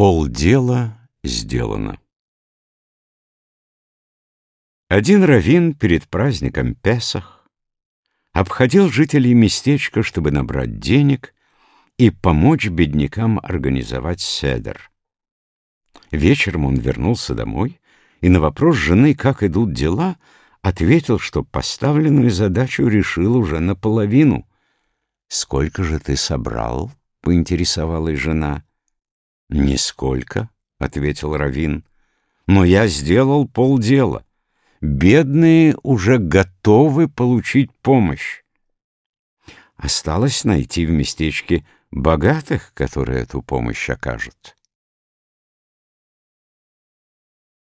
Полдела сделано. Один раввин перед праздником Песах обходил жителей местечка, чтобы набрать денег и помочь беднякам организовать седер. Вечером он вернулся домой и на вопрос жены, как идут дела, ответил, что поставленную задачу решил уже наполовину. «Сколько же ты собрал?» — поинтересовалась жена. «Нисколько», — ответил Равин, — «но я сделал полдела. Бедные уже готовы получить помощь. Осталось найти в местечке богатых, которые эту помощь окажут».